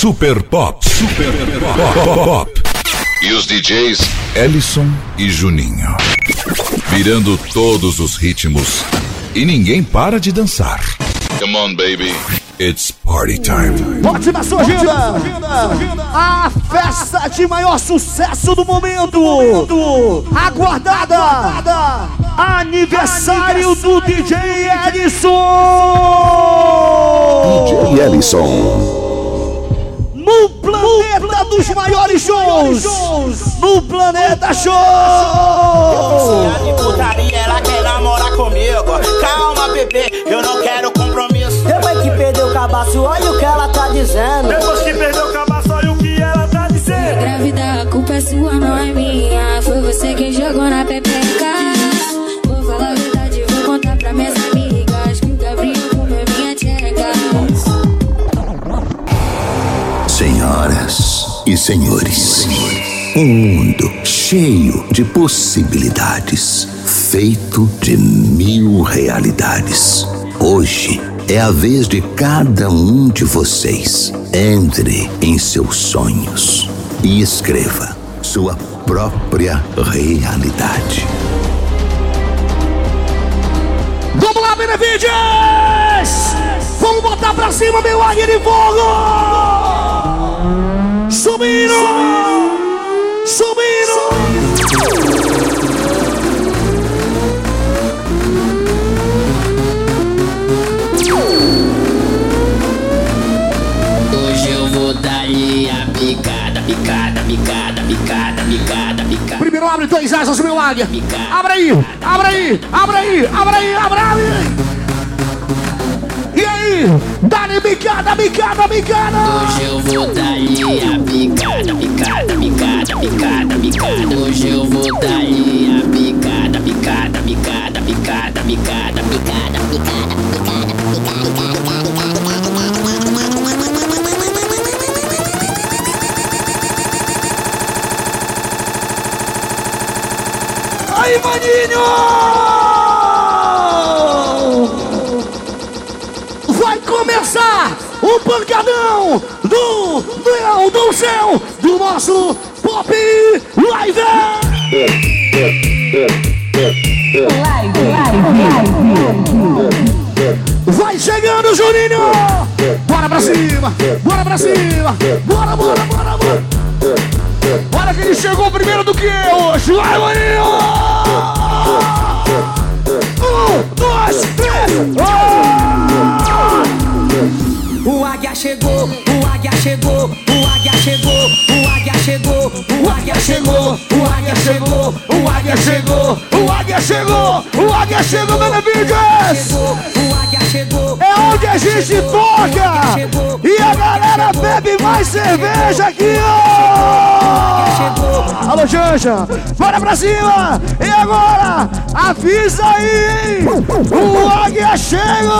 Super Pop. Super Pop. Pop. Pop. E os DJs Ellison e Juninho. Virando todos os ritmos. E ninguém para de dançar. Come on, baby. It's party time. Ótima sua agenda! A festa de maior sucesso do momento! Aguardada! Aniversário do DJ Ellison! DJ Ellison no planeta dos maiores shows, no Planeta Show. de putaria, ela quer namorar comigo. Calma, bebê, eu não quero compromisso. Depois que perdeu o cabaço, olha o que ela tá dizendo. Depois que perdeu o cabaço, olha o que ela tá dizendo. Grávida, a culpa é sua, não é minha. Foi você quem jogou na pepeca. Senhoras e senhores, um mundo cheio de possibilidades, feito de mil realidades. Hoje é a vez de cada um de vocês. Entre em seus sonhos e escreva sua própria realidade. Vamos lá, Benevides! Vamos botar pra cima, meu águia de fogo! Subindo! Subindo! Hoje eu vou dar-lhe a picada, picada, picada, picada, picada, picada. Primeiro abre dois asas, meu águia. Abre aí, abre aí, abre aí, abre aí, abre aí. E aí? Dá-lhe bicada, bicada, bicada! Hoje eu vou dar-lhe a picada, picada, picada, picada, picada. Hoje eu vou dar-lhe a picada, picada, picada, picada, picada, picada, picada, picada, picada, Aí, maninho! Começar o pancadão do Leão do Céu do nosso Pop Live! Vai chegando, Juninho! Bora pra cima! Bora pra cima! Bora, bora, bora, bora! Olha que ele chegou primeiro do que eu hoje! Vai! Um, dois, três! O águia chegou, o águia chegou, o águia chegou, o águia chegou, o águia chegou, O águia chegou! O águia chegou! O águia chegou! O águia chegou, Benevides! o águia chegou. É onde a gente toca! E a galera bebe mais cerveja aqui, ó! Alô, Janja! Bora pra cima! E agora? Avisa aí, hein? O Águia chegou!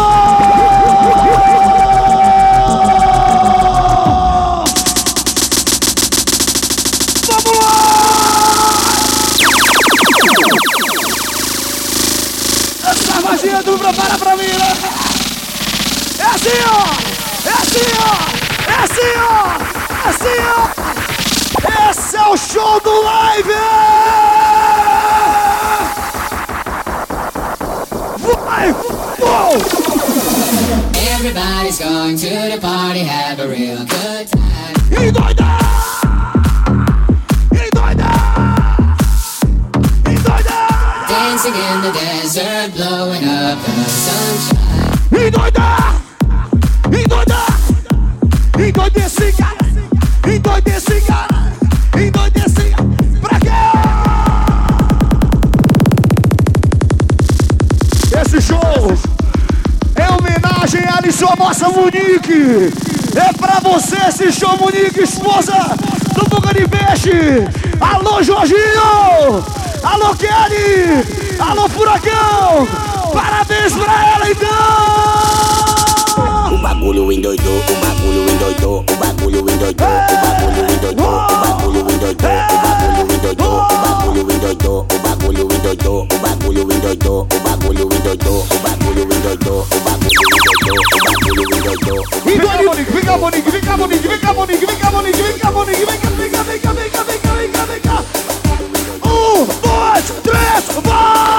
Tu prepara pra mim, né? É assim, ó! É assim, ó! É assim, ó! É assim, ó! Esse é o show do live! Vai! Uou! Everybody's going to the party, have a real good time. E doida! Dancing in the desert, blowing up the sunshine. E doida! E doida! E doida esse cara! E cara! E! Pra quê? Esse show é homenagem a Alisson, a nossa Monique! É pra você esse show, Monique, esposa do Boca! Alô, Jorginho! Alô, Kelly! Alô, Furacão! Parabéns pra ela, então! O bagulho endoidou, o bagulho endoidou, o bagulho endoidou, o bagulho endoidou, o bagulho endoidou, o bagulho endoidou, o bagulho endoidou, o bagulho endoidou, o bagulho endoidou, o bagulho endoidou, o bagulho endoidou, o bagulho endoidou, o bagulho endoidou. Vem cá, Monique, vem cá, Monique, vem cá, Monique. Vem cá, Monique, vem cá, Monique, vem cá, vem cá, vem cá, vem cá, três,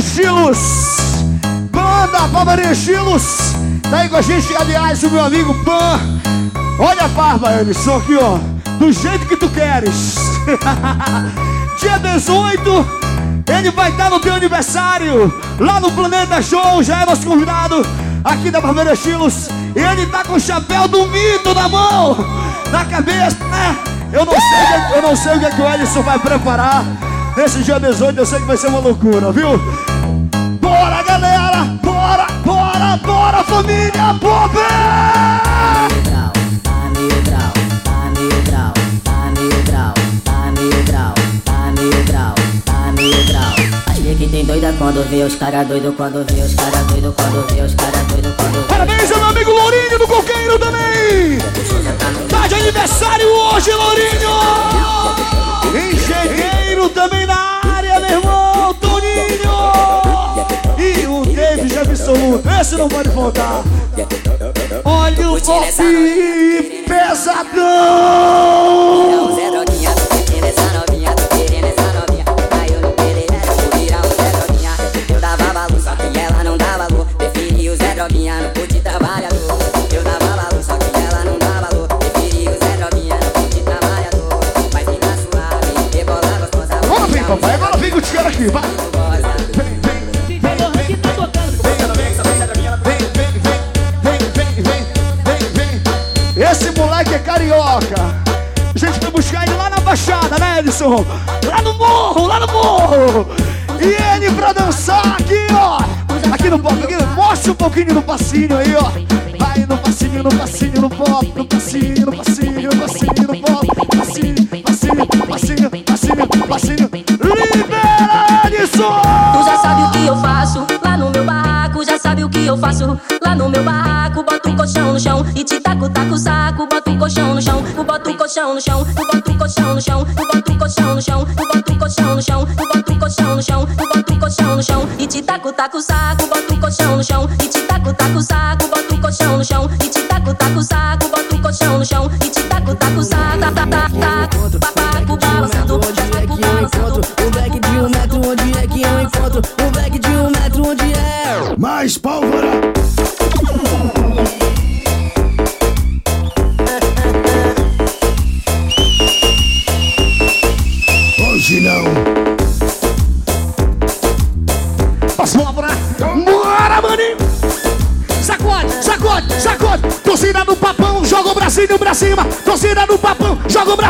Estilos. Pan da Barbaria Estilos. Tá aí com a gente, aliás, o meu amigo Pan. Olha a barba, Elisson, aqui, ó. Do jeito que tu queres. Dia 18, ele vai estar no teu aniversário. Lá no Planeta Show, já é nosso convidado. Aqui da Barbeira Estilos. Ele tá com o chapéu do mito na mão. Na cabeça, né? Eu não sei, eu não sei o que, é que o Ellison vai preparar. Nesse dia 18 eu sei que vai ser uma loucura, viu? Bora, galera! Bora, bora, bora, família Pop! Doida quando vê os cara doido, quando vê os cara doido, quando vê os cara doido, quando vê. Parabéns ao meu amigo Lourinho do Coqueiro também! Tá de aniversário hoje, Lourinho! Engenheiro também na área, meu irmão, Toninho! E o David absoluto, esse não pode faltar! Olha o pop pesadão! O Zé Droguinha, não pude trabalhador. Eu dava valor, só que ela não dava valor. Preferi o Zé Droguinha, não pude trabalhador. Mas fica suave, rebola gostosa. Agora vem, papai, agora vem eu te quero aqui, vai! Esse moleque é carioca. A gente foi buscar ele lá na Baixada, né, Edson? Lá no morro, lá no morro. E ele pra dançar aqui, ó. Aqui no pop, aqui, mostra um pouquinho no passinho aí, ó. Vai no passinho, no passinho, no pop, no passinho, no passinho, no passinho, no pop, passinho, passinho, passinho, passinho, passinho. Libera, Edson! Tu já sabe o que eu faço lá no meu barraco, já sabe o que eu faço lá no meu barraco. Boto o colchão no chão e te taco, taco o saco. Boto o colchão no chão, tu bota o colchão no chão, tu bota o colchão no chão, tu bota o colchão no chão, tu bota o colchão no chão, te taco, taco saco. Bota o colchão no chão e te taco, taco saco. Bota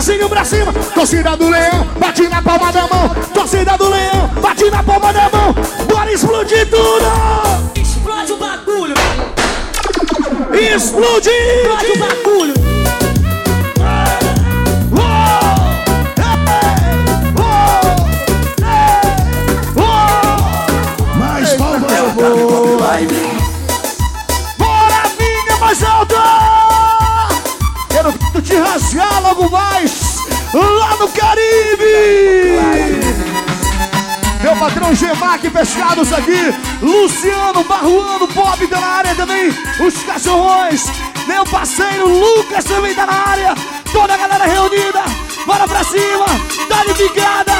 bracinho pra cima! Torcida do leão, bate na palma da mão! Torcida do leão, bate na palma da mão! Bora explodir tudo! Explode o bagulho, Explodir! explode o bagulho. Patrão Gemac Pescados aqui, Luciano Barruano Bob tá na área também, os cachorrões, meu parceiro Lucas também tá na área, toda a galera reunida, bora pra cima, dá-lhe picada,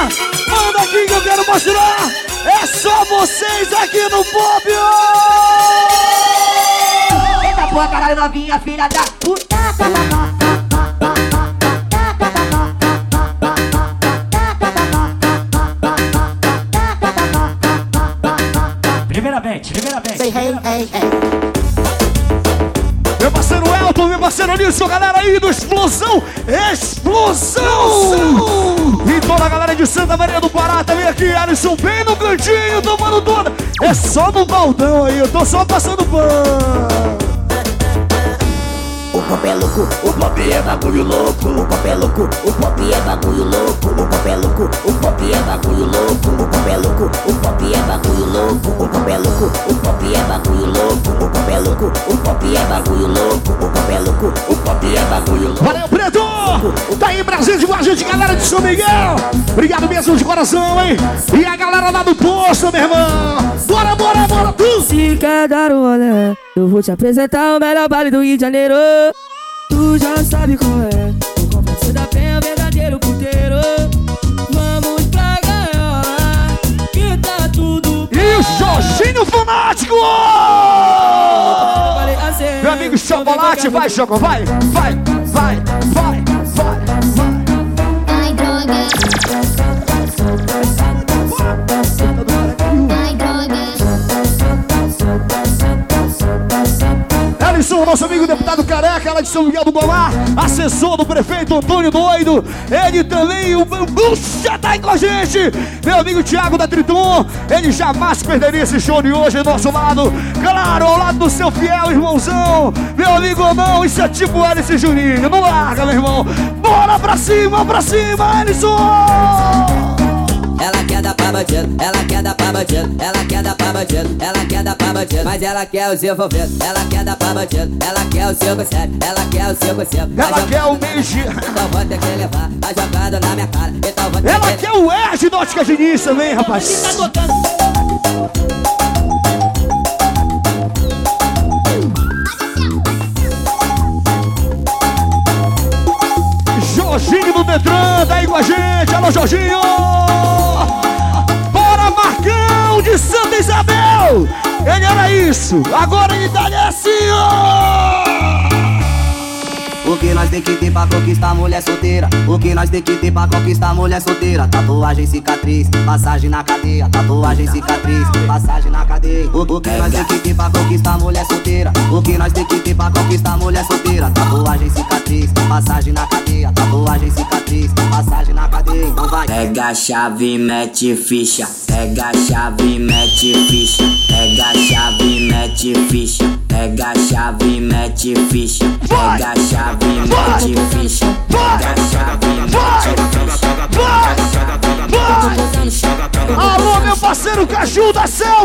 manda aqui que eu quero mostrar, é só vocês aqui no Pop! Eita porra, caralho, novinha, filha da puta. Primeiramente, Explosão! Explosão! E toda a galera de Santa Maria do Pará também aqui, Alisson, bem no cantinho, tomando toda. É só no baldão aí, eu tô só passando pano. O pop é louco, o pop é bagulho louco. O pop é louco, o pop é bagulho louco. O pop é louco, o pop é bagulho louco. O pop é louco, o pop é bagulho louco. O pop é louco, o pop é bagulho louco. O pop é louco, o pop é bagulho louco. O pop é louco, o pop é bagulho louco. Valeu, Preto! Tá aí, Brasil, de gente, galera de São Miguel! Obrigado mesmo de coração, hein? E a galera lá do posto, meu irmão! Bora, bora, bora, tu! Se quer dar um olé, eu vou te apresentar o melhor baile do Rio de Janeiro. Tu já sabe qual é. O complexo da penha, o verdadeiro puteiro. Vamos pra gaiola, que tá tudo E o Jorginho Fanático! Meu amigo Chocolate, vai, Choco, vai, vai, vai, vai, São Miguel do Golar, assessor do prefeito Antônio Doido, ele também, o já tá aí com a gente. Meu amigo Thiago da Triton, ele jamais perderia esse show de hoje ao nosso lado. Claro, ao lado do seu fiel irmãozão, meu amigo não, isso é tipo Ellison Juninho, não larga, meu irmão. Bora pra cima, pra cima, Ellison! Ela quer dar pra bandido, ela quer dar pra bandido, ela quer dar pra bandido, ela quer dar pra bandido, mas ela quer os envolvidos, ela quer dar pra bandido, ela quer o seu sério, ela quer o seu conselho. Ela quer o Meiji. Então vou ter que levar a jogada na minha cara, então vou ter Ela que quer o Ed do Ótica Diniz também, rapaz. Jorginho do Detran, tá aí com a gente. Alô, Jorginho! Ele era isso, agora ele tá assim, ó! O que nós tem que ter pra conquistar mulher solteira? O que nós tem que ter pra conquistar mulher solteira? Tatuagem, cicatriz, passagem na cadeia. Tatuagem, cicatriz, passagem na cadeia. O, que nós tem que ter pra conquistar mulher solteira? O que nós tem que ter pra conquistar mulher solteira? Tatuagem, cicatriz, passagem na cadeia. Tatuagem, cicatriz, passagem na cadeia. Então vai. Pega a chave, mete ficha. Pega a chave, mete ficha. Pega a chave, mete ficha. Pega a chave, mete ficha. Pega a chave, mete ficha. Pega a chave, mete ficha. Alô, meu parceiro Caju da Selva!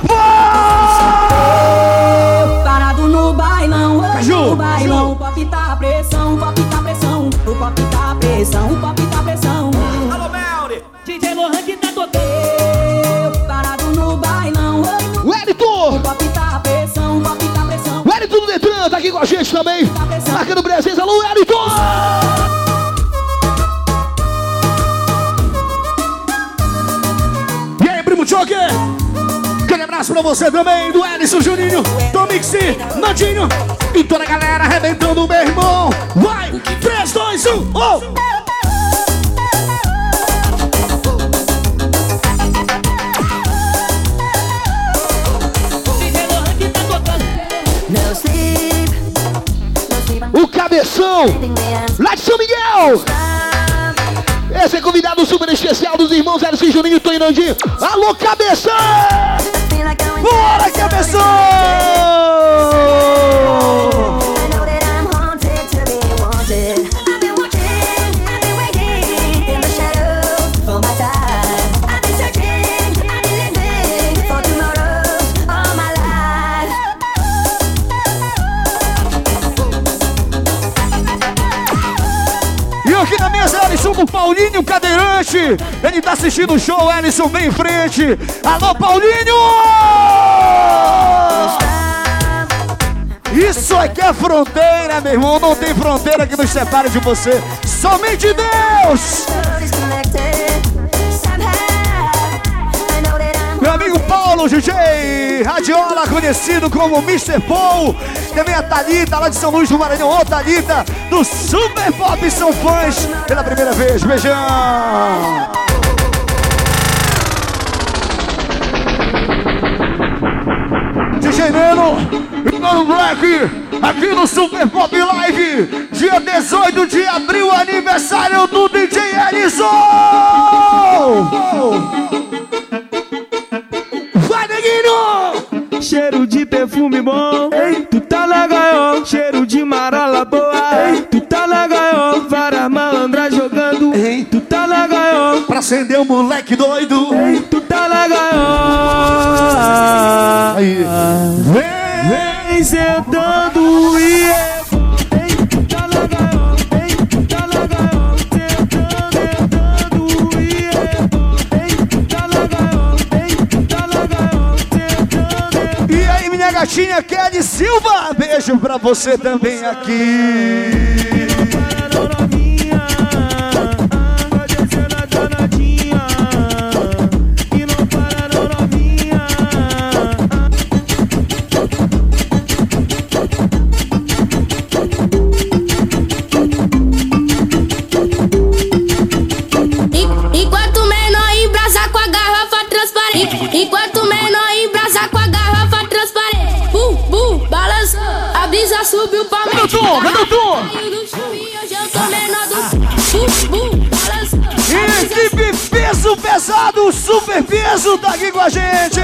Parado no bailão, Caju, no bailão. O pop tá pressão, o pop tá pressão. O pop tá pressão, o pop tá pressão. Alô, gente também. Marcando presença. Alô, Elito! E aí, primo Joker? Aquele abraço pra você também, do Ellison Juninho, Tomixi, Nandinho e toda a galera arrebentando o meu irmão. Vai! 3, 2, 1, oh! Cabeção lá de São Miguel. Esse é convidado super especial dos irmãos Juninho e Toninho Nandinho. Alô, cabeção! Bora, cabeção! Mesa, Ellison do Paulinho Cadeirante. Ele tá assistindo o show, Ellison bem em frente. Alô, Paulinho! Isso aqui é fronteira, meu irmão. Não tem fronteira que nos separe de você. Somente Deus! Meu amigo Paulo, DJ Radiola, conhecido como Mr. Paul. Também a Thalita, lá de São Luís do Maranhão. Ô, Thalita, do Super Pop são fãs pela primeira vez. Beijão! Veneno e Mano Black aqui no Super Pop Live, dia 18 de abril, aniversário do DJ Ellison! Cheiro de perfume bom, ei, tu tá na gaiola. Cheiro de marola boa, ei, tu tá na gaiola. Várias malandras jogando, ei, tu tá na gaiola. Pra acender o moleque doido, ei, tu tá na gaiola. Aí. Vem sentando e é gatinha Kelly Silva, beijo pra você também aqui. Super peso, tá aqui com a gente.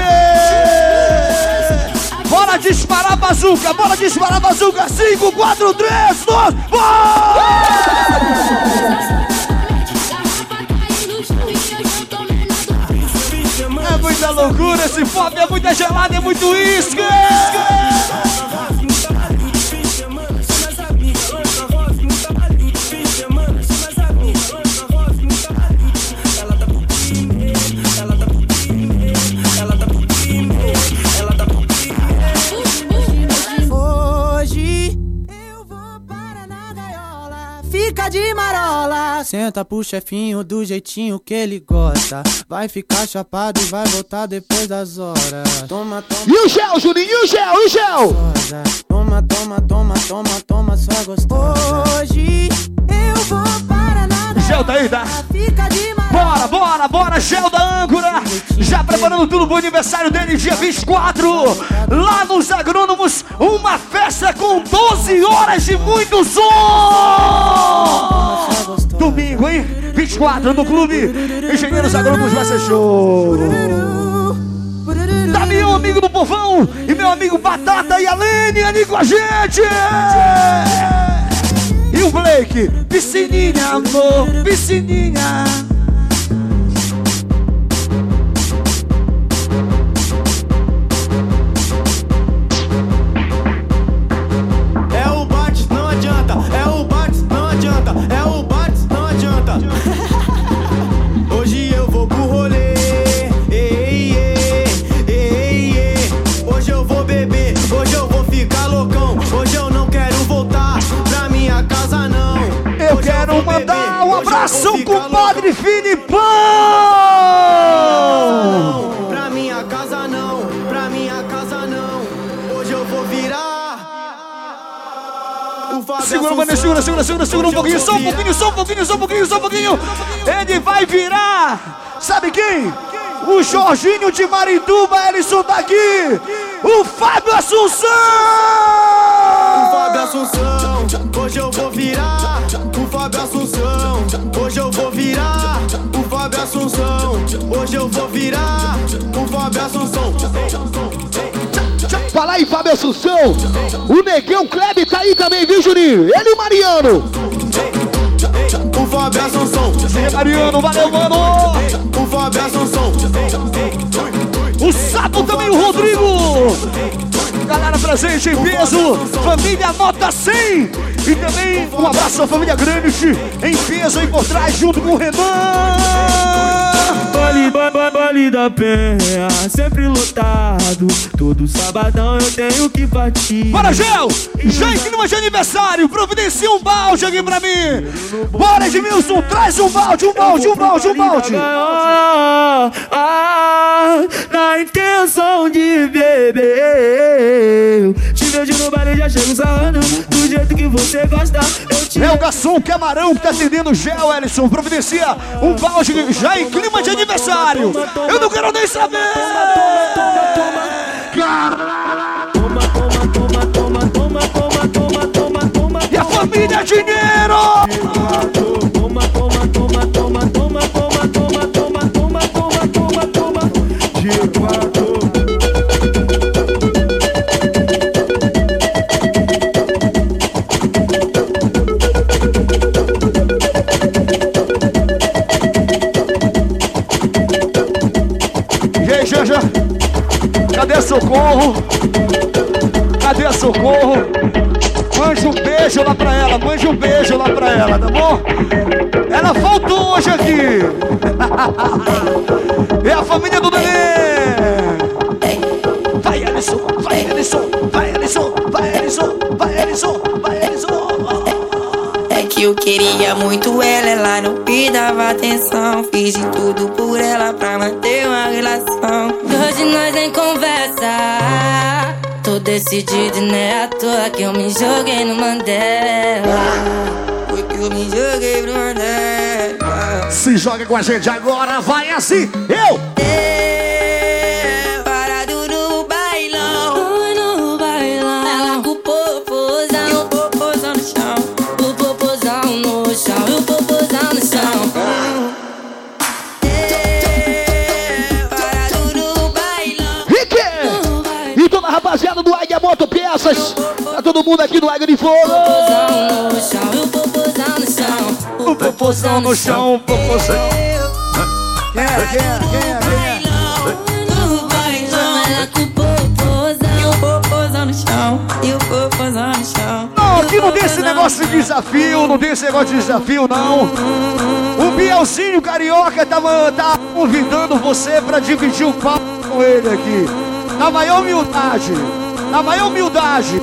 Bora disparar bazuca, bora disparar bazuca. 5, 4, 3, 2, bora! É muita loucura esse pop, é muita gelada, é muito uísque. Senta pro chefinho do jeitinho que ele gosta. Vai ficar chapado e vai voltar depois das horas. Toma, toma. E o gel, Juninho, e o gel, e o gel? Toma, toma, toma, toma, toma, só gostosa. Hoje eu vou para na Gel tá aí, tá? Fica de. Bora, bora, bora, gel da âncora. Já preparando tudo pro aniversário dele, dia 24. Lá nos agrônomos, uma festa com 12 horas de muito som. Domingo, hein? 24 no clube. Engenheiros Agrônomos vai ser show. Damião, amigo do povão. E meu amigo Batata e a Lene ali com a gente. E o Blake, piscininha, amor, piscininha. Vou ficar pro Padre loucão. Filipão. Pra minha casa não, pra minha casa não. Hoje eu vou virar. O Segura, mano, segura, segura, segura, segura um pouquinho, só um pouquinho, só um pouquinho, só um pouquinho, só um pouquinho. Ele vai virar. Sabe quem? O Jorginho de Marituba, Ellison tá aqui. O Fábio Assunção. O Fábio Assunção, hoje eu vou virar. Fábio Assunção, hoje eu vou virar. O Fábio Assunção, hoje eu vou virar. O Fábio Assunção. Fala aí, Fábio Assunção. O Negão Kleber tá aí também, viu, Juninho? Ele e o Mariano. O Fábio Assunção, Mariano, valeu, mano. o Fábio Assunção. O Sapo também, o Rodrigo. Galera presente em peso, família nota 100. E também um abraço à família Granite em peso aí por trás, junto com o Renan. Vale, vale, da penha, sempre lotado. Todo sabadão eu tenho que partir. Bora, Gel! Já em clima de aniversário, providencia um balde aqui pra mim. Bora, Edmilson, traz um balde, um balde, um balde, um balde. Ah, ah, na intenção de beber. Te vejo no baile, já chego sarrando. Do jeito que você gosta, eu é o garçom camarão que tá atendendo o gel, Ellison. Providencia um balde já em clima de aniversário. Eu não quero nem saber! Toma, toma, toma, toma, toma, toma, toma, toma, toma, ela, não me dava atenção. Fiz de tudo por ela pra manter uma relação. Hoje nós nem conversa. Tô decidido e não é à toa que eu me joguei no Mandela. Foi que eu me joguei pro Mandela. Se joga com a gente agora, vai assim. Eu! Peças. Tá todo mundo aqui do Águia de Fogo. O popozão no chão. O popozão no chão, o popozão. Quem é? Quem é? Quem é? Quem é? E o popozão no chão. E o popozão no chão. Não, aqui não tem esse negócio de desafio, não tem esse negócio de desafio, não. O Bielzinho Carioca tava, tá convidando você pra dividir o papo com ele aqui. Na maior humildade. Na maior humildade.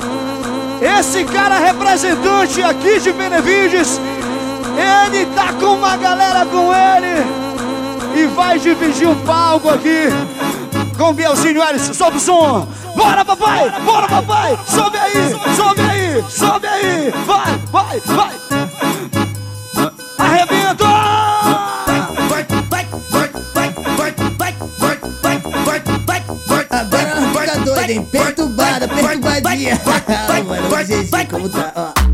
Esse cara representante aqui de Benevides, ele tá com uma galera com ele e vai dividir o palco aqui com Bielzinho Alisson. Solta o som. Bora, papai! Bora, papai! Sobe aí! Sobe aí! Sobe aí! Vai, vai, vai! Arrebenta! Agora fica doida, hein? vai, vai, vai, vai, vai, vai, vai, vai, vai, vai,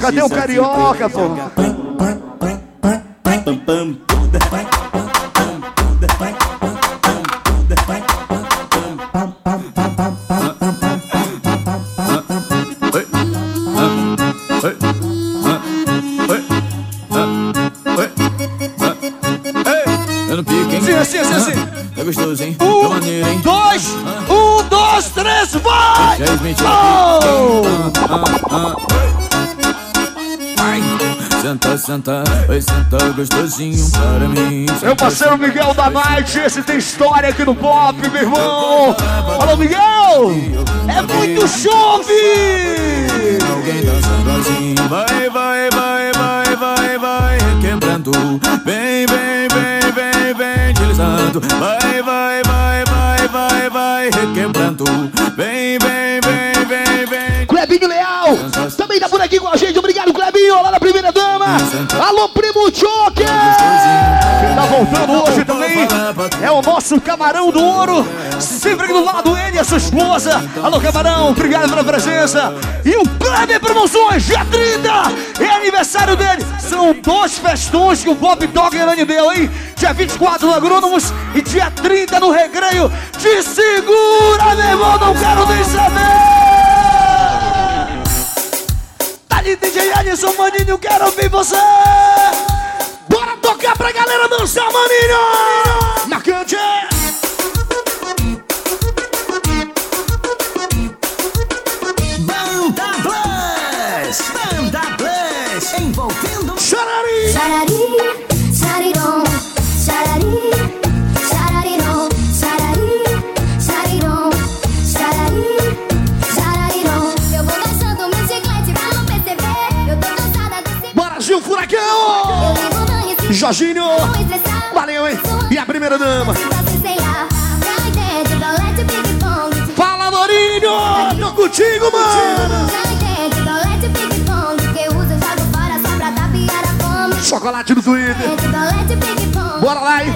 Cadê o carioca, pô? Gostosinho para mim. Meu parceiro Miguel da Night, esse tem história aqui no pop, meu irmão! Alô, Miguel! É muito chove! Alguém dançando assim, vai, vai, vai, vai, vai, vai, quebrando. Vem, vem, vem, vem, vem, deslizando. Vai, vai, vai, vai, vai, vai, requebrando. Vem, vem, vem, vem, vem. Clebinho Leal, por aqui com a gente. Obrigado, Clebinho, lá na primeira dama. Alô, primo Joker! Quem tá voltando hoje também é o nosso camarão do ouro. Sempre aqui do lado ele e a sua esposa. Alô, camarão, obrigado pela presença. E o Kleber Promoções, dia 30, é aniversário dele. São dois festões que o Bob Doggerani deu, hein? Dia 24 no Agrônomos e dia 30 no Recreio. Te segura, meu irmão, não quero nem saber! Dali, DJ Alisson, maninho, quero ouvir você! Bora tocar pra galera dançar, maninho! Marcante! Jorginho. Valeu, hein? E a primeira dama. Fala, Dorinho! Tô contigo, mano! Chocolate no Twitter. Bora lá, hein?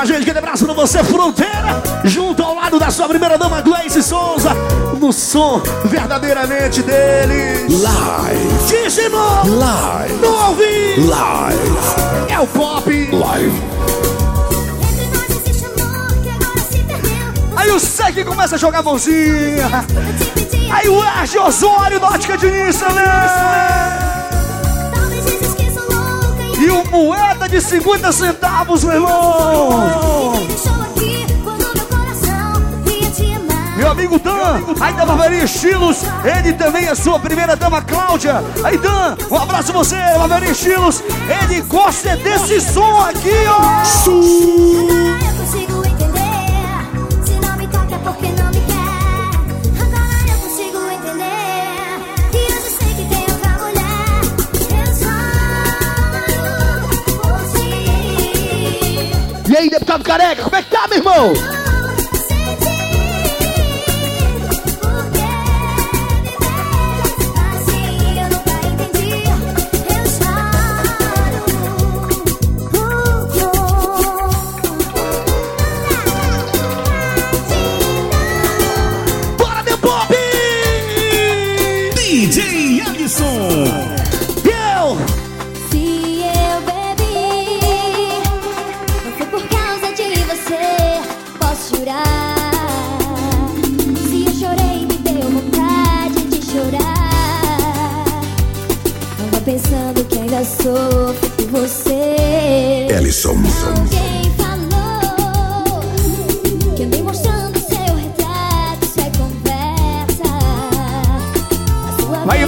A gente. Aquele abraço pra você, Fronteira. Junto ao lado da sua primeira dama, Gleice Souza. No som verdadeiramente dele. Live. Dízimo. Live. No ao vivo. Live. É o pop. Live. Aí o Sec começa a jogar a mãozinha. Aí o Erge Osório, Nótica Diniz também. E o moeda de 50 centavos, meu irmão. Meu amigo Dan, aí da Barbearia Estilos, ele também é sua primeira dama, Cláudia. Aí Dan, um abraço você, Barbearia Estilos. Ele gosta desse som aqui, ó. Eu deputado careca, como é que tá, meu irmão? Assim eu nunca entendi. Eu choro. Bora, meu pop! DJ Alisson. Eu!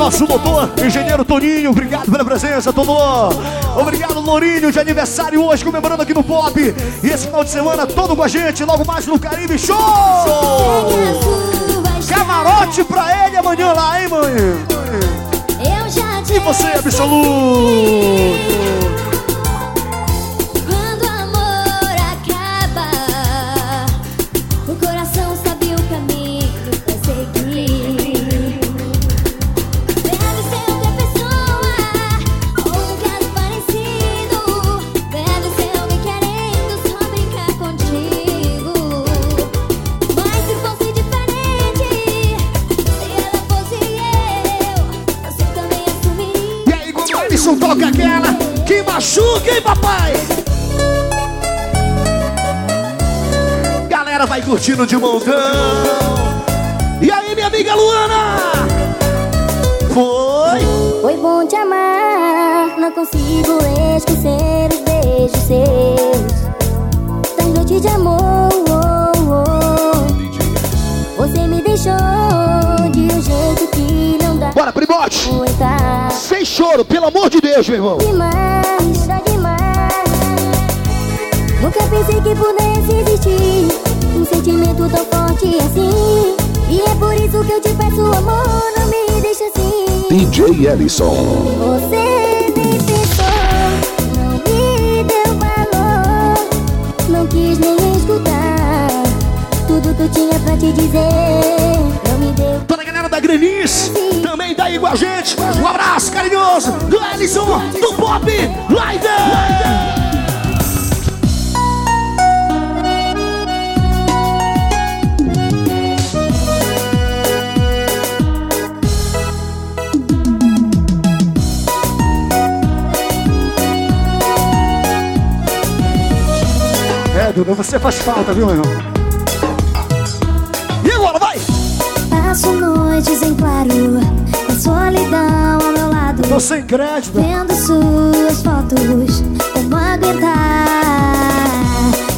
Nosso motor, engenheiro Toninho, obrigado pela presença, Tonô. Obrigado, Lourinho, de aniversário hoje, comemorando aqui no Pop. E esse final de semana, todo com a gente, logo mais no Caribe Show! Camarote pra ele amanhã lá, hein, mãe? E você, absoluto? Curtindo de montão. E aí, minha amiga Luana? Foi? Foi bom te amar, não consigo esquecer os beijos seus. Das noites de amor, oh, oh. você me deixou de um jeito que não dá Bora, primote! Sem choro, pelo amor de Deus, meu irmão. Demais, demais. Nunca pensei que pudesse existir sentimento tão forte assim. E é por isso que eu te peço amor, não me deixa assim. DJ Ellison. Você nem pensou, não me deu valor, não quis nem escutar tudo que eu tinha pra te dizer. Não me deu. Toda a galera da Grenice também tá aí com a gente. Um abraço carinhoso do Ellison, do Pop Live! É, Duda, você faz falta, viu, meu irmão? E agora, vai! Passo noites em claro, com solidão ao meu lado. Tô sem crédito. Vendo suas fotos, como aguentar?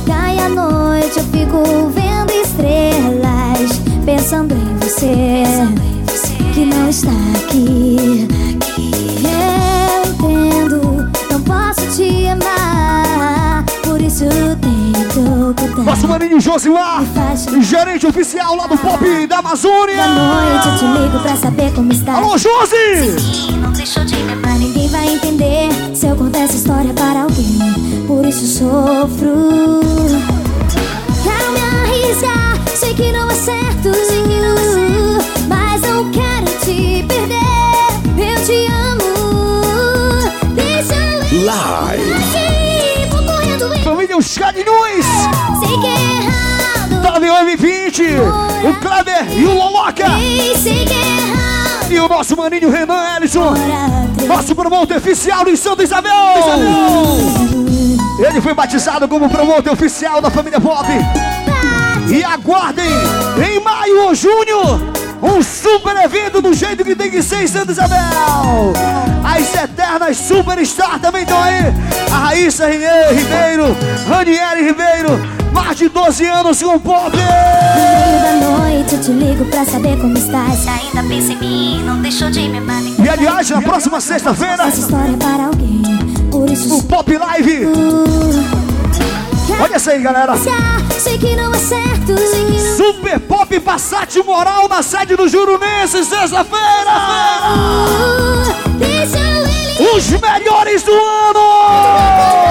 Cai a noite, eu fico vendo estrelas, pensando em você, que não está aqui. Maninho Josimar, gerente oficial lá do Pop da Amazônia. Boa noite, eu te ligo pra saber como está. Alô, Josi! Sim, não deixou de me amar, ninguém vai entender se eu contar essa história para alguém. Por isso sofro. Quero me arriscar, sei que não é certo. Mas não quero te perder. Eu te amo. Deixa eu Live. 2020, o Kleber e o Loloca. E o nosso maninho Renan Ellison. Nosso promotor oficial em Santa Isabel. Ele foi batizado como promotor oficial da família Pop. E aguardem em maio ou junho um super evento do jeito que tem que ser em Santa Isabel. As eternas superstars também estão aí. A Raíssa Ribeiro, Raniele Ribeiro, mais de 12 anos com Pop. No meio da noite eu te ligo pra saber como estás. Se ainda pensa em mim, não deixou de me amar. E aliás, na próxima sexta-feira, Essa história é para alguém. Por isso o Pop Live. Olha isso aí, galera. sei que não é certo. Super Pop Passat Moral na sede do Jurunense, sexta-feira. Ele Os melhores do ano.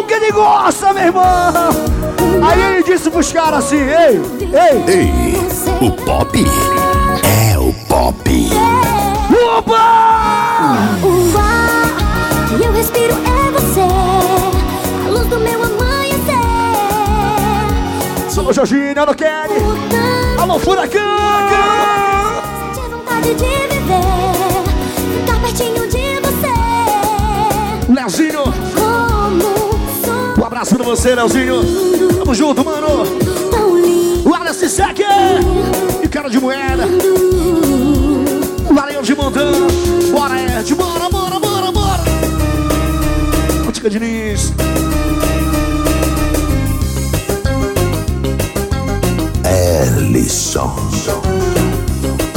O som que ele gosta, meu irmão. Aí ele disse pros caras assim: Ei, ei, Ei, o pop é o pop. Opa! O ar eu respiro é você. A luz do meu amanhecer. Alô, Jorginho, alô, Kelly. Alô, Furacão. Senti vontade de viver. Ficar pertinho de você. Leozinho, abraço pra você, Leozinho. Tamo junto, mano. O Alice Seque e cara de moeda. O Varinho de Montana. Bora, Ed. Bora, bora, bora, bora. Ótica Diniz. Ellison.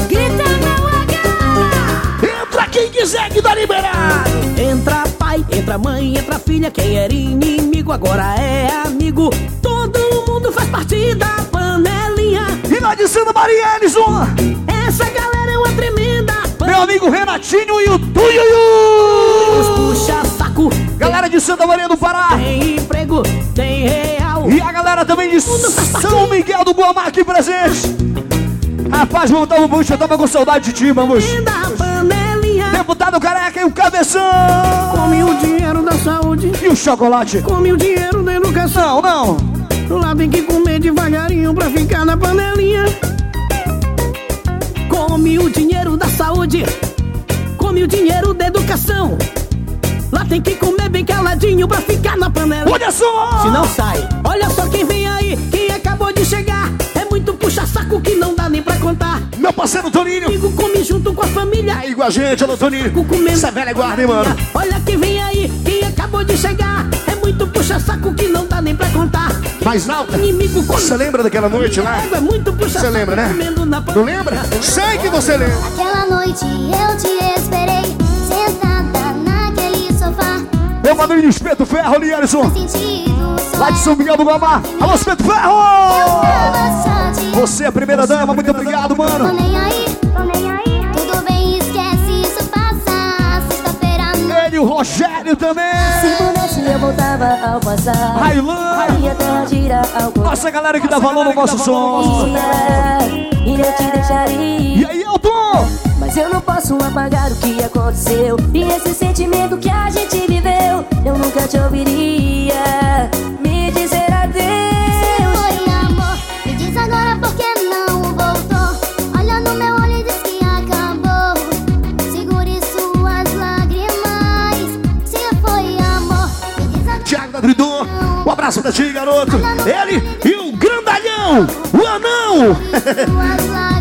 Grita meu Entra quem quiser que tá liberado. Entra entra mãe, entra filha. Quem era inimigo agora é amigo. Todo mundo faz parte da panelinha. E lá de Santa Maria, Elison. Essa galera é uma tremenda. Meu amigo Renatinho e o Tuiuiu. puxa saco. Galera de Santa Maria do Pará. Tem emprego, tem real. E a galera também de São Miguel do Guamá aqui presente. Rapaz, vamos bucho, eu tava com saudade de ti, vamos. Deputado careca e o cabeção. Come o dinheiro da saúde. E o chocolate? Come o dinheiro da educação. Não, não. Lá tem que comer devagarinho pra ficar na panelinha. Come o dinheiro da saúde. Come o dinheiro da educação. Lá tem que comer bem caladinho pra ficar na panela. Olha só! Se não sai, olha só quem vem aí, quem acabou de chegar. É que não dá nem pra contar. Meu parceiro Toninho. Amigo come junto com a família. Aí com a gente, alô Toninho. comendo. Essa velha guarda, hein, mano? Olha quem vem aí, quem acabou de chegar. É muito puxa-saco que não dá nem pra contar. Mas não, Inimigo come. você lembra daquela noite lá? É muito puxa-saco. Você lembra, né? comendo na Não lembra? Sei que você lembra. Aquela noite eu te esperei, sentada naquele sofá. Meu padrinho Espeto Ferro ali, Alisson. Sentido Lá de Guamá. Alô, Espeto Ferro! Você é a primeira dama, muito obrigado, mano. Ele e o Rogério também. Se pudesse eu voltava ao passado Railan. Nossa galera que dá valor no nosso som. E eu te deixaria E aí, Elton? Mas eu não posso apagar o que aconteceu E esse sentimento que a gente viveu Eu nunca te ouviria abraço pra ti, garoto. Ele e o grandalhão, o anão.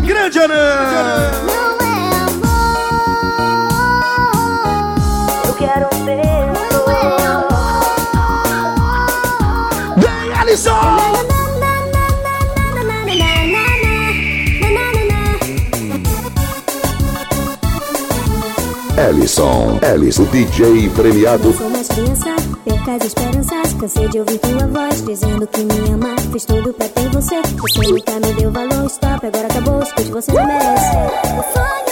Grande anão. Não é amor. Eu quero um beijo Não é amor. Vem, Alisson. Ellison, Ellison, DJ premiado. Não sou mais criança, perca as esperanças. Cansei de ouvir tua voz dizendo que me ama. Fiz tudo pra ter você. Você nunca me deu valor. Stop, agora acabou. Escute, você não merece.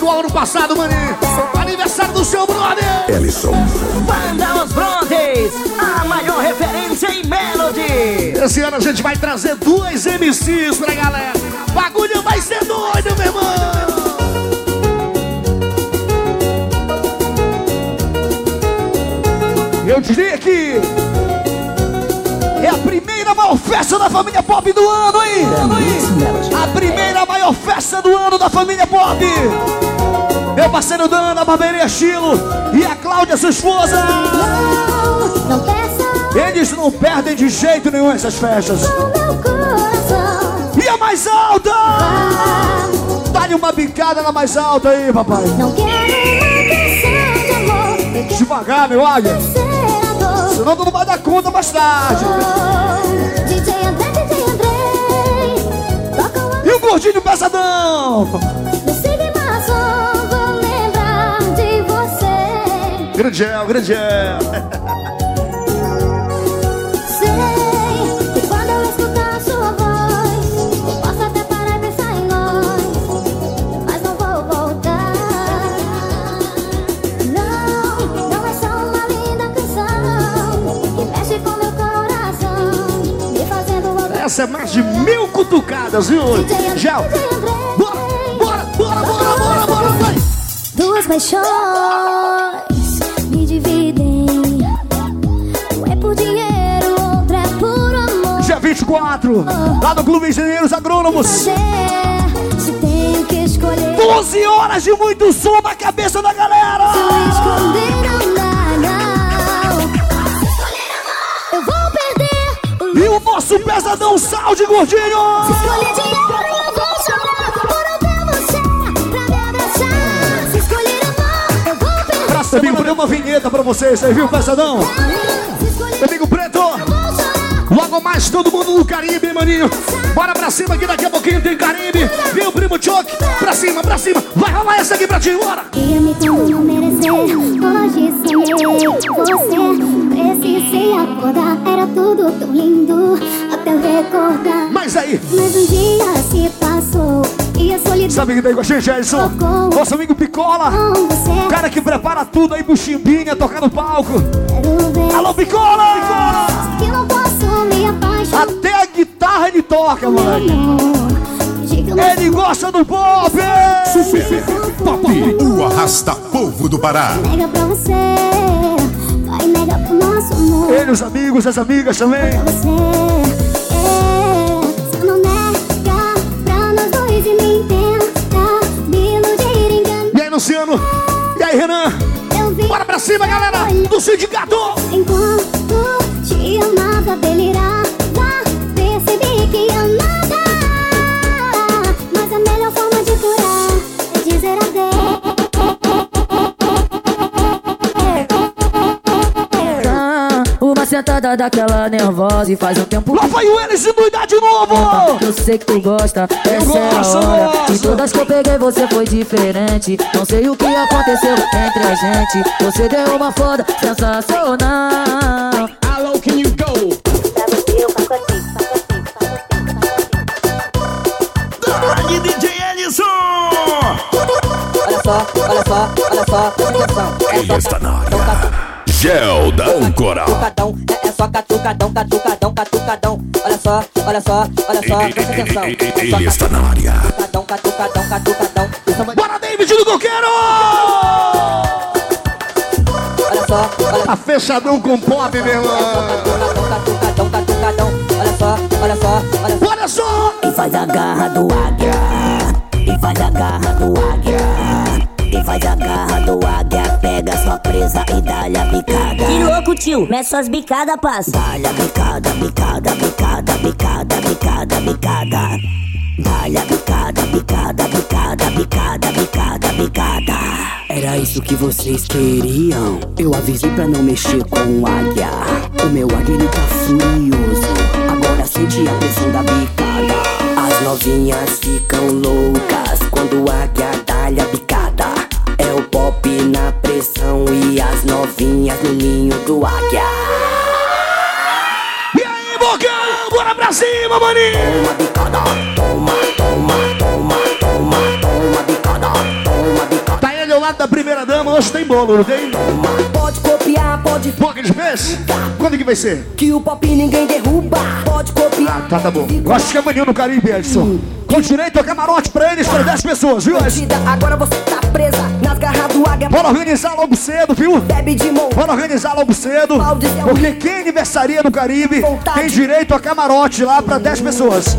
Igual ano passado, maninho. Aniversário do seu brother. Ellison, Banda Os Brontes, a maior referência em Melody. Esse ano a gente vai trazer dois MCs pra galera. Bagulho vai ser doido, meu irmão. Eu diria que é a primeira maior festa da família pop do ano, hein? A primeira festa do ano da família pop. Meu parceiro Dan, da Barbearia Estilo e a Cláudia, sua esposa. Não Eles não perdem de jeito nenhum essas festas. E a mais alta? Dá-lhe uma bicada na mais alta aí, papai. Não quero uma canção de amor. Eu quero Devagar, meu águia. a. Senão tu não vai dar conta mais tarde. Oh, DJ André, DJ André. Toca uma E o gordinho pesadão? no Sigma Som. Vou é mais de mil cutucadas, viu? Já. Bora, bora, bora, bora, bora, bora, vai. Duas paixões me dividem. Um é por dinheiro, outra é por amor. Dia 24, lá no Clube Engenheiros Agrônomos. Se tenho que escolher. 12 horas de muito som na cabeça da galera. Se esconder o nosso pesadão sal de gordinho. Se escolher dinheiro, eu vou chorar. Por eu você pra me abraçar. Se escolher amor, eu vou perder. Dar uma vinheta pra vocês, aí, viu, pesadão? Amigo Preto, eu logo mais todo mundo no Caribe, maninho. Bora pra cima que daqui a pouquinho tem Caribe. O primo Choque, pra cima, pra cima. Vai rolar essa aqui pra ti, bora. Ia me merecer Hoje sonhei você Acordar Era tudo tão lindo Até eu recordar Mas aí, Mas um dia se passou E a solidão sabe que tá aí com a gente, Edson? Nosso amigo Picola. você Cara que prepara tudo aí pro Chimbinha tocar no palco. Alô, Picola! Que não posso me apaixonar Até a guitarra ele toca, uma Ele gosta do pop! Super Pop, o arrasta-povo do Pará. Nega pra você Ele, os amigos, as amigas também. E aí, Luciano? E aí, Renan? Bora pra cima, galera! Do sindicato! Enquanto te amava, delirava sentada daquela nervosa e faz um tempo. Lá vai o Elis e doidar de novo! Eu sei que tu gosta, essa é a hora. gosto. E todas que eu peguei você foi diferente. Não sei o que aconteceu entre a gente. Você deu uma foda sensacional. How low can you go? Dani DJ Ellison! Olha só, olha só, olha só, presta atenção. Ele está na área. Gel da âncora. Catucadão, é, é só catucadão, catucadão, catucadão. Olha só, olha só, olha só, presta atenção. É só Ele está na área. catucadão, catucadão, catucadão. Vai- Bora, David do Coqueiro! Olha só, olha Tá fechadão com pop, meu irmão! catucadão, catucadão. Olha só, olha só, olha só. Olha só! E faz a garra do águia. E faz a garra do águia. E dá-lhe a bicada. Que louco, tio. Mete suas bicadas, passa. Dá-lhe a bicada, bicada, bicada, bicada, bicada, bicada. Dá-lhe a bicada, bicada, bicada, bicada, bicada, bicada. Era isso que vocês queriam. Eu avisei pra não mexer com o águia. O meu águia ele tá furioso. Agora sente a pressão da bicada. As novinhas ficam loucas quando o águia dá-lhe a bicada. No ninho do águia. E aí, Bocão? Bora pra cima, maninho! Toma bicada, toma, toma, toma, toma, toma bicada, toma bicada. Tá ele ao lado da primeira dama, hoje tem bolo, não tem? Pode copiar, pode Boca de vez? Quando que vai ser? que o pop ninguém derruba. Pode copiar. Tá, tá bom. Gosto de camaninho no Caribe, Edson. Com direito a camarote pra eles, pra 10 pessoas, viu, agora você tá presa nas garras do águia. Bora organizar logo cedo, viu? Bebe de mão. Bora organizar logo cedo, porque quem aniversaria no Caribe tem direito a camarote lá pra 10 pessoas.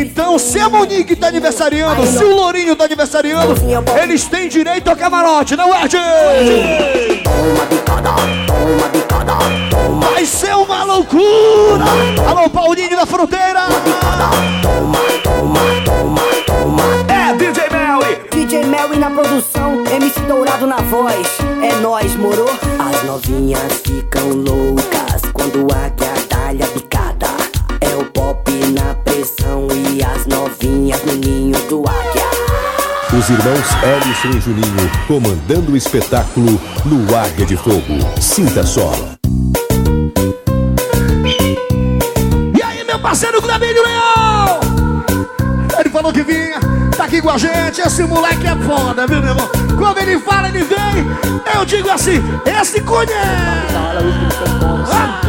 Então, se a Monique tá aniversariando, se o Lourinho tá aniversariando, eles têm direito a camarote, não é, gente? Toma bicada, toma bicada, toma. Vai ser uma loucura! Alô, Paulinho da Fronteira! Voz. É nós, moro? As novinhas ficam loucas quando a picada. É o pop na pressão e as novinhas no ninho do águia. Os irmãos Ellison e Juninho comandando o espetáculo no Águia de Fogo. Sinta só. Com a gente. Esse moleque é foda, viu, meu irmão? Quando ele fala, ele vem. Eu digo assim: esse conhece. Ah!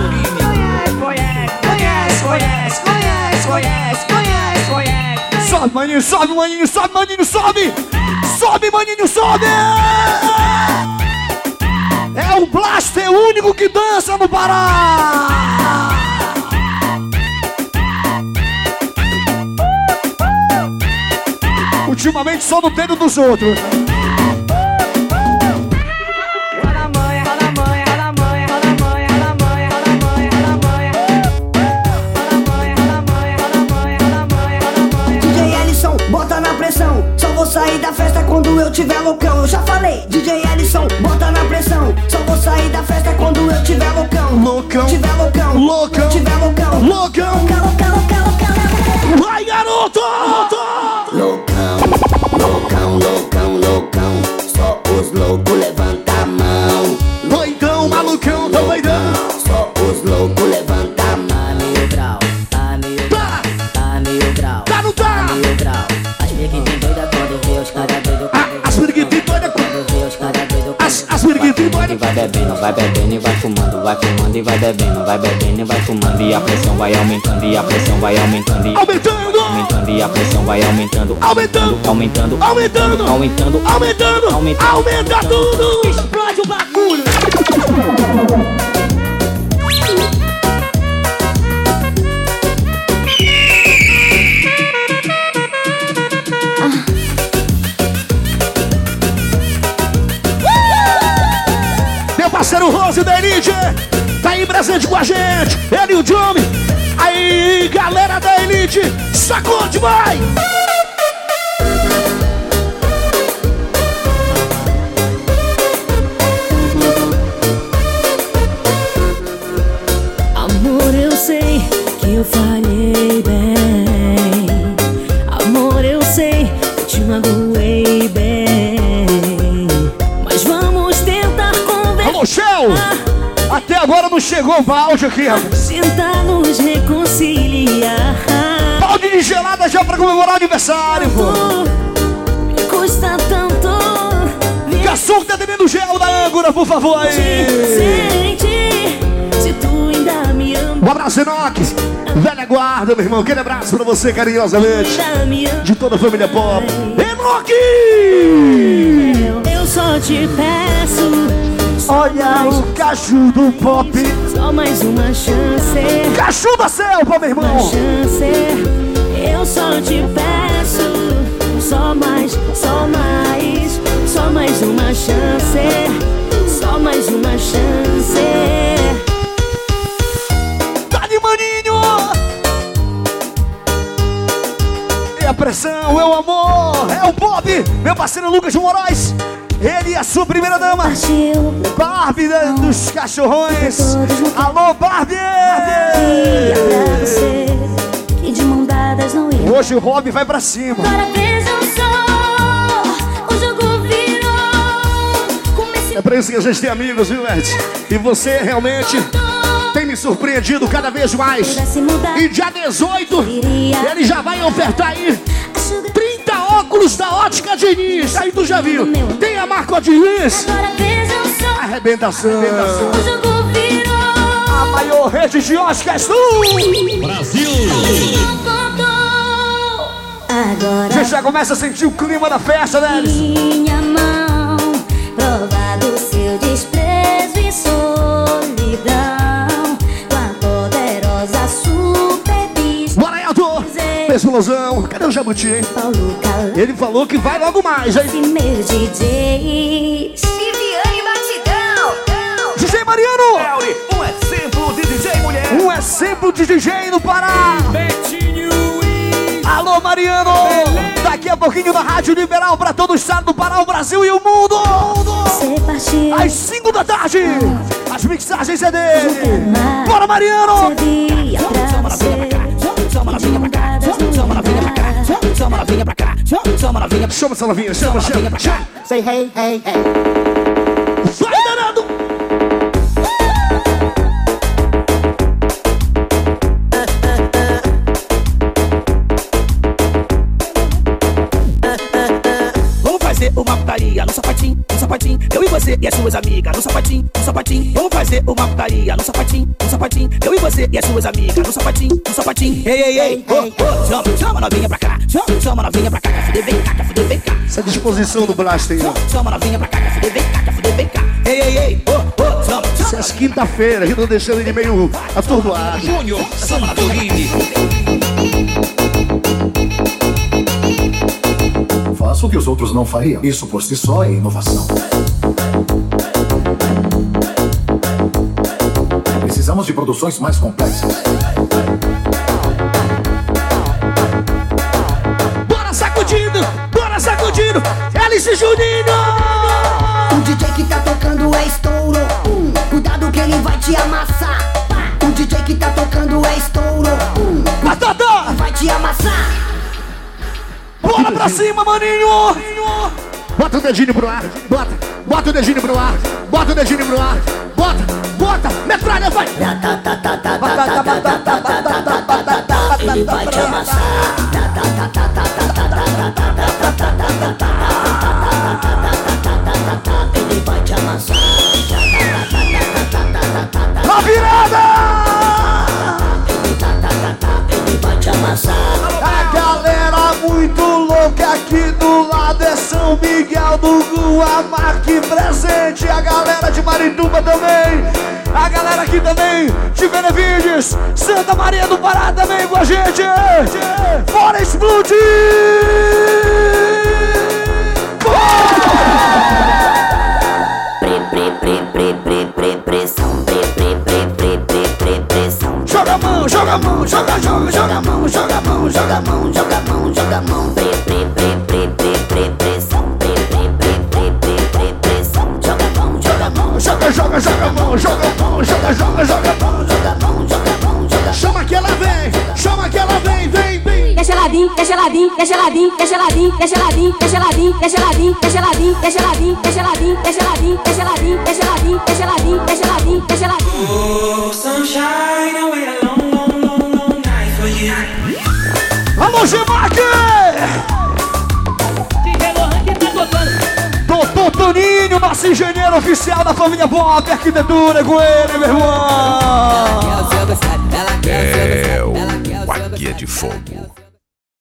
Conhece, conhece, conhece, conhece, conhece, conhece. Sobe, maninho, sobe, maninho, sobe, maninho, sobe! Sobe, maninho, sobe! É o Blaster único que dança no Pará! Ultimamente só no dedo dos outros. DJ Ellison, bota na pressão. Só vou sair da festa quando eu tiver loucão. Eu já falei. DJ Ellison, bota na pressão. Só vou sair da festa quando eu tiver loucão. Loucão. Tiver loucão. Loucão. Tiver loucão. Loucão. Vai, loucos levanta a mão. Doidão, malucão, tá doidão. Só os loucos levanta a mão. A mil grau, a mil grau, a mil grau. Tá, não tá? Mil grau. As periquitinhas doidas quando vê os cara doido. As periquitinhas doidas quando vê os cara doido. As, as periquitinhas doidas. E vai bebendo, vai bebendo e vai fumando, vai fumando e vai bebendo, vai bebendo e vai fumando e a pressão vai aumentando e a pressão vai aumentando aumentando, aumentando e a pressão vai aumentando, aumentando, aumentando, aumentando, aumentando, aumentando, aumentando, aumenta tudo. Explode o bagulho. Meu parceiro Rose da Elite tá aí presente com a gente. Ele e o Johnny galera da Elite, sacode, vai! Amor, eu sei que eu falhei bem. Amor, eu sei que te magoei bem. Mas vamos tentar conversar. Alô, Shell! Até agora não chegou o áudio aqui, rapaz. Tentar nos reconhecer. Balde de gelada já pra comemorar o aniversário, pô. Custa tanto. Garçom tá bebendo gel da âncora, por favor aí. Um abraço, Enoque. Velha guarda, meu irmão. Aquele abraço pra você, carinhosamente. De toda a família pop. Enoque! Eu só te peço. Olha o caju do pop. Só mais uma chance. Caju da selva, meu Uma irmão. chance. Eu só te peço. Só mais, só mais. Só mais uma chance. Só mais uma chance. Tá de maninho! E a pressão, é o amor, é o Bob, meu parceiro Lucas de Moraes. Ele e a sua primeira dama, Barbie da- dos cachorrões. Alô, Barbie! Hoje o Rob vai pra cima. É pra isso que a gente tem amigos, viu, Ed? E você realmente tem me surpreendido cada vez mais. E dia 18, ele já vai ofertar aí 30 óculos da ótica Diniz. Aí tu já viu. Tem a marca Diniz. Arrebentação. o jogo virou. A maior rede de óticas do Brasil. Agora Você já começa a sentir o clima da festa, né? minha mão prova do seu desprezo Arthur. Explosão. Cadê o Jabuti, hein? Ele falou que vai logo mais, hein? meu DJ Viviane Batidão. DJ Mariano. Um exemplo de DJ mulher. Um exemplo de DJ no Pará. Alô, Mariano! Daqui a pouquinho na Rádio Liberal para todo o estado do Pará, o Brasil e o mundo! Partiu Às 5 da tarde, as mixagens é dele! Bora, Mariano! Pra Chama novinha pra cá, chama novinha pra cá, chama novinha pra cá, chama novinha pra cá. Chama essa novinha, chama, chama, chama! Say hey, hey, hey. Vai, danado! Vamos fazer uma putaria no sapatinho, sapatinho. Eu e você e as suas amigas no sapatinho, no sapatinho. Vamos fazer uma putaria no sapatinho, no sapatinho. Eu e você e as suas amigas no sapatinho, no sapatinho. Ei, ei, ei, oh, oh. Chama, chama novinha pra cá, chama, chama novinha pra cá. Quer fuder, vem cá, quer fuder, vem cá. Essa disposição do Blaster aí, ó. Chama novinha pra cá, quer fuder, vem cá, quer fuder, vem cá. Ei, ei, ei, oh, oh. Chama, chama. Essas quinta-feira, eu tô deixando ele meio atordoado. Júnior Santorini. Faço o que os outros não fariam. Isso por si só é inovação. Precisamos de produções mais complexas. Bora sacudindo, bora sacudindo! Alice Juninho! O DJ que tá tocando é estouro. Hum, cuidado que ele vai te amassar. O DJ que tá tocando é estouro. Hum, vai te amassar. Bora pra cima, maninho! Bota o dedinho pro ar, bota, bota o dedinho pro ar, bota o dedinho pro ar, bota, bota, metralha, vai! Ele vai te amassar. A galera de Marituba também. A galera aqui também de Benevides. Santa Maria do Pará também com a gente. Bora explodir! Joga a mão joga a mão joga joga Joga a mão, joga a mão, joga a mão, joga a mão, joga a mão. Pre, pre, pre, pre, joga joga joga a mão joga a mão joga joga joga a mão joga a mão, joga a mão, joga chama que ela vem chama que ela vem vem vem Deixa ela geladinho, é geladinho, é geladinho, é geladinho, é geladinho, é geladinho, é geladinho, é geladinho, é geladinho, é geladinho, é geladinho, é geladinho, é geladinho, é geladinho, é geladinho, é geladinho. Oh, sunshine, I wait a long, long, long, long night for you. Alô, Gemac! Nosso engenheiro oficial da família Pop, arquitetura com ele, meu irmão! É o Águia de Fogo.